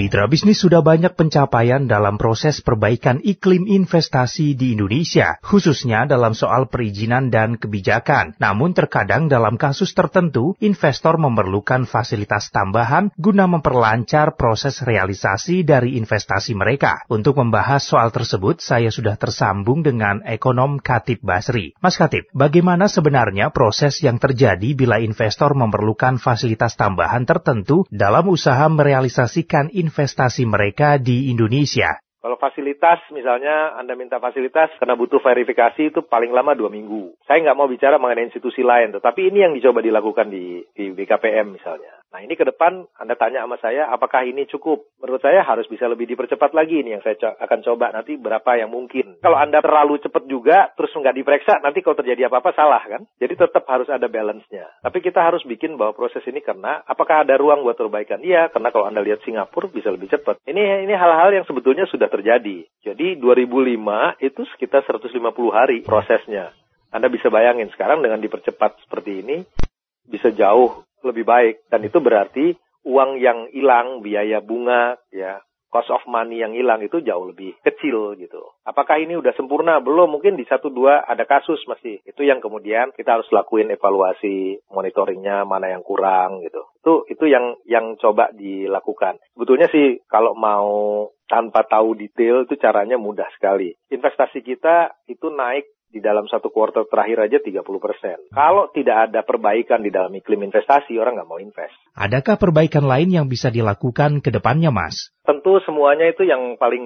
Mitra bisnis sudah banyak pencapaian dalam proses perbaikan iklim investasi di Indonesia, khususnya dalam soal perizinan dan kebijakan. Namun terkadang dalam kasus tertentu, investor memerlukan fasilitas tambahan guna memperlancar proses realisasi dari investasi mereka. Untuk membahas soal tersebut, saya sudah tersambung dengan ekonom Katib Basri. Mas Katib, bagaimana sebenarnya proses yang terjadi bila investor memerlukan fasilitas tambahan tertentu dalam usaha merealisasikan investasi mereka di Indonesia. Kalau fasilitas, misalnya Anda minta fasilitas karena butuh verifikasi itu paling lama dua minggu. Saya nggak mau bicara mengenai institusi lain, tetapi ini yang dicoba dilakukan di, di BKPM misalnya. Nah ini ke depan Anda tanya sama saya, apakah ini cukup? Menurut saya harus bisa lebih dipercepat lagi ini yang saya co akan coba nanti berapa yang mungkin. Kalau Anda terlalu cepat juga, terus nggak diperiksa, nanti kalau terjadi apa-apa salah kan? Jadi tetap harus ada balance-nya. Tapi kita harus bikin bahwa proses ini karena apakah ada ruang buat perbaikan? Iya, karena kalau Anda lihat Singapura bisa lebih cepat. Ini ini hal-hal yang sebetulnya sudah terjadi. Jadi 2005 itu sekitar 150 hari prosesnya. Anda bisa bayangin sekarang dengan dipercepat seperti ini bisa jauh lebih baik dan itu berarti uang yang hilang, biaya bunga, ya, cost of money yang hilang itu jauh lebih kecil gitu. Apakah ini udah sempurna? Belum, mungkin di satu dua ada kasus masih. Itu yang kemudian kita harus lakuin evaluasi, monitoringnya mana yang kurang gitu. Itu itu yang yang coba dilakukan. Sebetulnya sih kalau mau tanpa tahu detail itu caranya mudah sekali. Investasi kita itu naik di dalam satu kuartal terakhir aja 30 persen. Kalau tidak ada perbaikan di dalam iklim investasi, orang nggak mau invest. Adakah perbaikan lain yang bisa dilakukan ke depannya, Mas? Tentu semuanya itu yang paling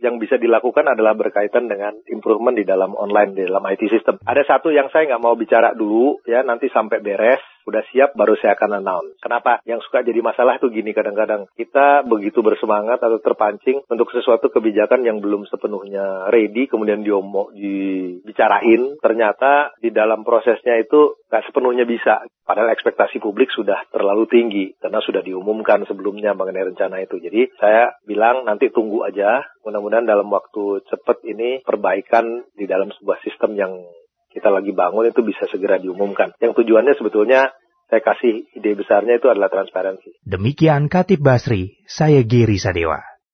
yang bisa dilakukan adalah berkaitan dengan improvement di dalam online, di dalam IT system. Ada satu yang saya nggak mau bicara dulu, ya nanti sampai beres, udah siap baru saya akan announce. Kenapa? Yang suka jadi masalah tuh gini kadang-kadang. Kita begitu bersemangat atau terpancing untuk sesuatu kebijakan yang belum sepenuhnya ready, kemudian diomong, dibicarain, ternyata di dalam prosesnya itu nggak sepenuhnya bisa. Padahal ekspektasi publik sudah terlalu tinggi karena sudah diumumkan sebelumnya mengenai rencana itu. Jadi saya bilang nanti tunggu aja. Mudah-mudahan dalam waktu cepat ini perbaikan di dalam sebuah sistem yang kita lagi bangun itu bisa segera diumumkan. Yang tujuannya sebetulnya saya kasih ide besarnya itu adalah transparansi. Demikian Katib Basri, saya Giri Sadewa.